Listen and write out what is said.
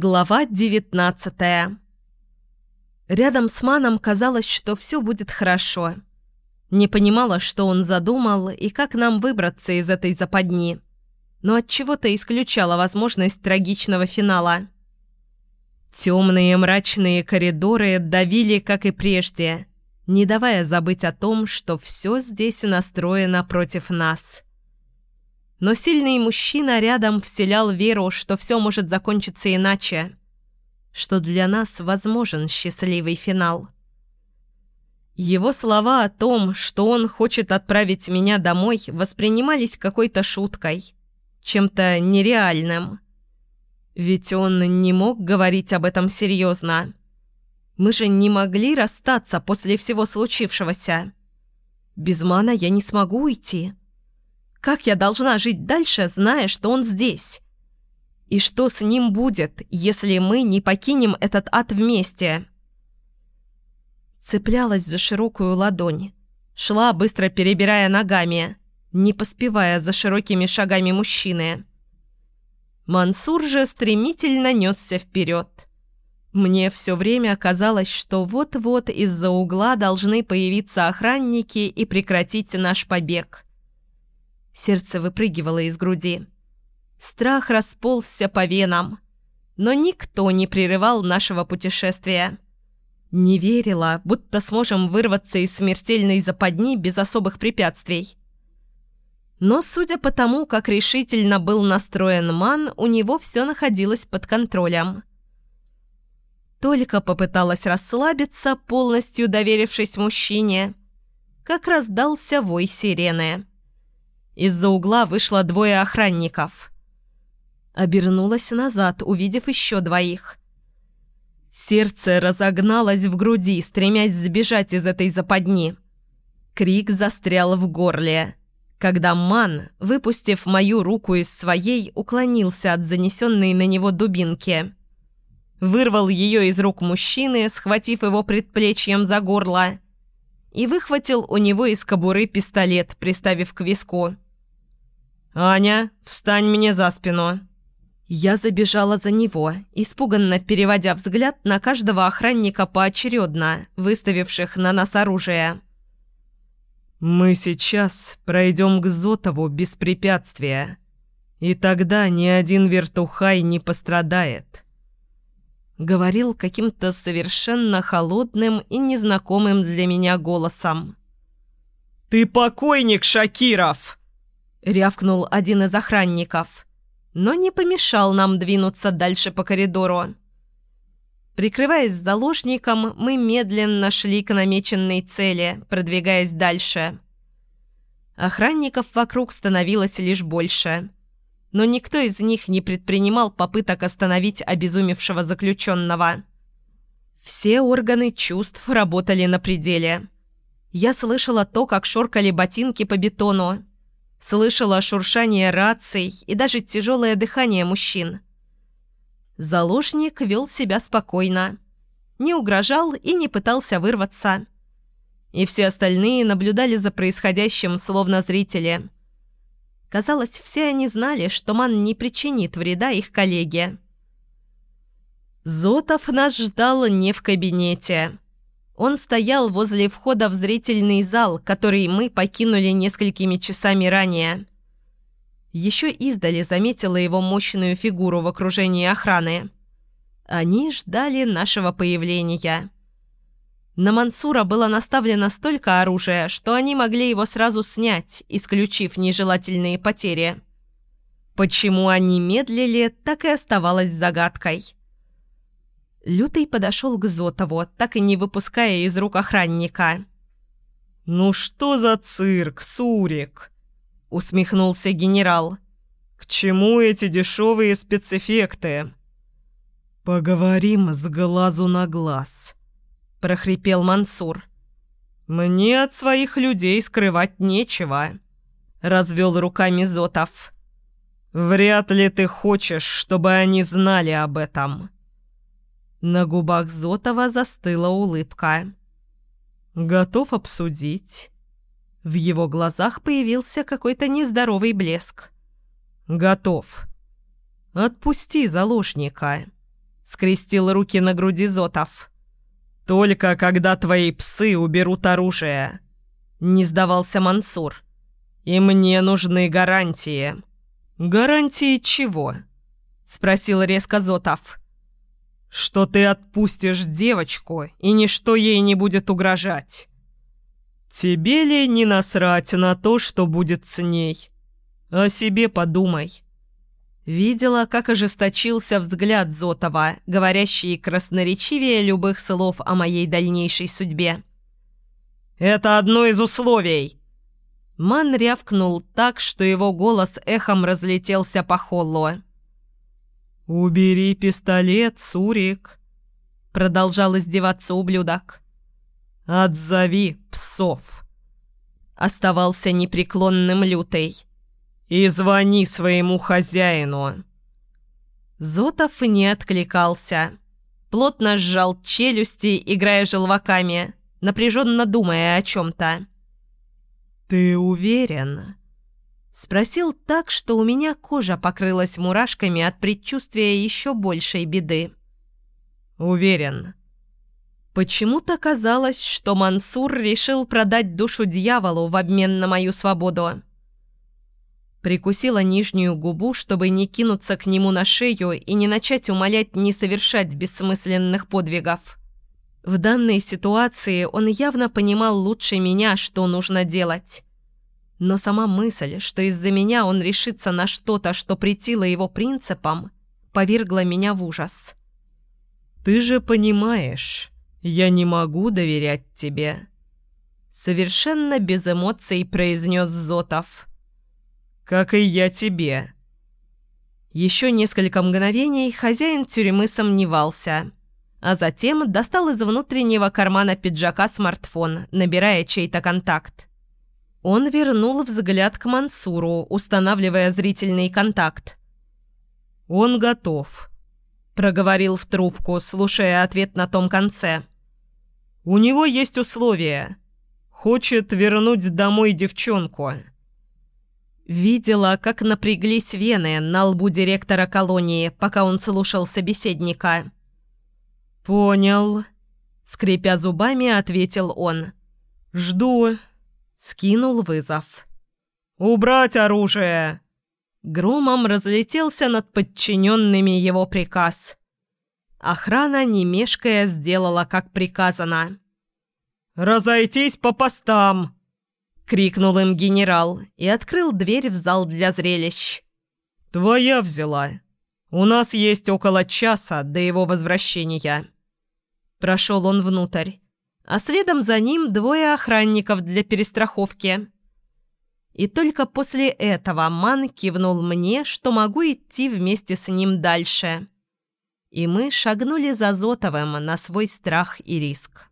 Глава девятнадцатая Рядом с Маном казалось, что все будет хорошо. Не понимала, что он задумал и как нам выбраться из этой западни. Но от чего то исключала возможность трагичного финала. Темные мрачные коридоры давили, как и прежде, не давая забыть о том, что все здесь настроено против нас. Но сильный мужчина рядом вселял веру, что все может закончиться иначе, что для нас возможен счастливый финал. Его слова о том, что он хочет отправить меня домой, воспринимались какой-то шуткой, чем-то нереальным. Ведь он не мог говорить об этом серьезно. Мы же не могли расстаться после всего случившегося. Без Мана я не смогу уйти. Как я должна жить дальше, зная, что он здесь? И что с ним будет, если мы не покинем этот ад вместе?» Цеплялась за широкую ладонь. Шла, быстро перебирая ногами, не поспевая за широкими шагами мужчины. Мансур же стремительно несся вперед. Мне все время казалось, что вот-вот из-за угла должны появиться охранники и прекратить наш побег. Сердце выпрыгивало из груди. Страх расползся по венам. Но никто не прерывал нашего путешествия. Не верила, будто сможем вырваться из смертельной западни без особых препятствий. Но, судя по тому, как решительно был настроен Ман, у него все находилось под контролем. Только попыталась расслабиться, полностью доверившись мужчине, как раздался вой сирены. Из-за угла вышло двое охранников. Обернулась назад, увидев еще двоих. Сердце разогналось в груди, стремясь сбежать из этой западни. Крик застрял в горле, когда Ман, выпустив мою руку из своей, уклонился от занесенной на него дубинки. Вырвал ее из рук мужчины, схватив его предплечьем за горло, и выхватил у него из кобуры пистолет, приставив к виску. «Аня, встань мне за спину!» Я забежала за него, испуганно переводя взгляд на каждого охранника поочередно, выставивших на нас оружие. «Мы сейчас пройдем к Зотову без препятствия, и тогда ни один вертухай не пострадает», — говорил каким-то совершенно холодным и незнакомым для меня голосом. «Ты покойник, Шакиров!» — рявкнул один из охранников, но не помешал нам двинуться дальше по коридору. Прикрываясь заложником, мы медленно шли к намеченной цели, продвигаясь дальше. Охранников вокруг становилось лишь больше, но никто из них не предпринимал попыток остановить обезумевшего заключенного. Все органы чувств работали на пределе. Я слышала то, как шоркали ботинки по бетону, Слышала шуршание раций и даже тяжелое дыхание мужчин. Заложник вел себя спокойно. Не угрожал и не пытался вырваться. И все остальные наблюдали за происходящим, словно зрители. Казалось, все они знали, что Ман не причинит вреда их коллеге. Зотов нас ждал не в кабинете. Он стоял возле входа в зрительный зал, который мы покинули несколькими часами ранее. Еще издали заметила его мощную фигуру в окружении охраны. Они ждали нашего появления. На Мансура было наставлено столько оружия, что они могли его сразу снять, исключив нежелательные потери. Почему они медлили, так и оставалось загадкой. Лютый подошел к Зотову, так и не выпуская из рук охранника. «Ну что за цирк, Сурик?» — усмехнулся генерал. «К чему эти дешевые спецэффекты?» «Поговорим с глазу на глаз», — прохрипел Мансур. «Мне от своих людей скрывать нечего», — развел руками Зотов. «Вряд ли ты хочешь, чтобы они знали об этом». На губах Зотова застыла улыбка. «Готов обсудить?» В его глазах появился какой-то нездоровый блеск. «Готов. Отпусти заложника. скрестил руки на груди Зотов. «Только когда твои псы уберут оружие», — не сдавался Мансур. «И мне нужны гарантии». «Гарантии чего?» — спросил резко Зотов. «Что ты отпустишь девочку, и ничто ей не будет угрожать». «Тебе ли не насрать на то, что будет с ней? О себе подумай». Видела, как ожесточился взгляд Зотова, говорящий красноречивее любых слов о моей дальнейшей судьбе. «Это одно из условий!» Ман рявкнул так, что его голос эхом разлетелся по холлу. «Убери пистолет, Сурик!» Продолжал издеваться ублюдок. «Отзови псов!» Оставался непреклонным лютый. «И звони своему хозяину!» Зотов не откликался. Плотно сжал челюсти, играя желваками, напряженно думая о чем-то. «Ты уверен?» Спросил так, что у меня кожа покрылась мурашками от предчувствия еще большей беды. «Уверен». Почему-то казалось, что Мансур решил продать душу дьяволу в обмен на мою свободу. Прикусила нижнюю губу, чтобы не кинуться к нему на шею и не начать умолять не совершать бессмысленных подвигов. В данной ситуации он явно понимал лучше меня, что нужно делать. Но сама мысль, что из-за меня он решится на что-то, что претило его принципам, повергла меня в ужас. «Ты же понимаешь, я не могу доверять тебе», — совершенно без эмоций произнес Зотов как и я тебе». Еще несколько мгновений хозяин тюрьмы сомневался, а затем достал из внутреннего кармана пиджака смартфон, набирая чей-то контакт. Он вернул взгляд к Мансуру, устанавливая зрительный контакт. «Он готов», — проговорил в трубку, слушая ответ на том конце. «У него есть условия. Хочет вернуть домой девчонку». Видела, как напряглись вены на лбу директора колонии, пока он слушал собеседника. «Понял», — скрипя зубами, ответил он. «Жду», — скинул вызов. «Убрать оружие!» Громом разлетелся над подчиненными его приказ. Охрана, не мешкая, сделала, как приказано. «Разойтись по постам!» крикнул им генерал и открыл дверь в зал для зрелищ. «Твоя взяла. У нас есть около часа до его возвращения». Прошел он внутрь, а следом за ним двое охранников для перестраховки. И только после этого Ман кивнул мне, что могу идти вместе с ним дальше. И мы шагнули за Зотовым на свой страх и риск.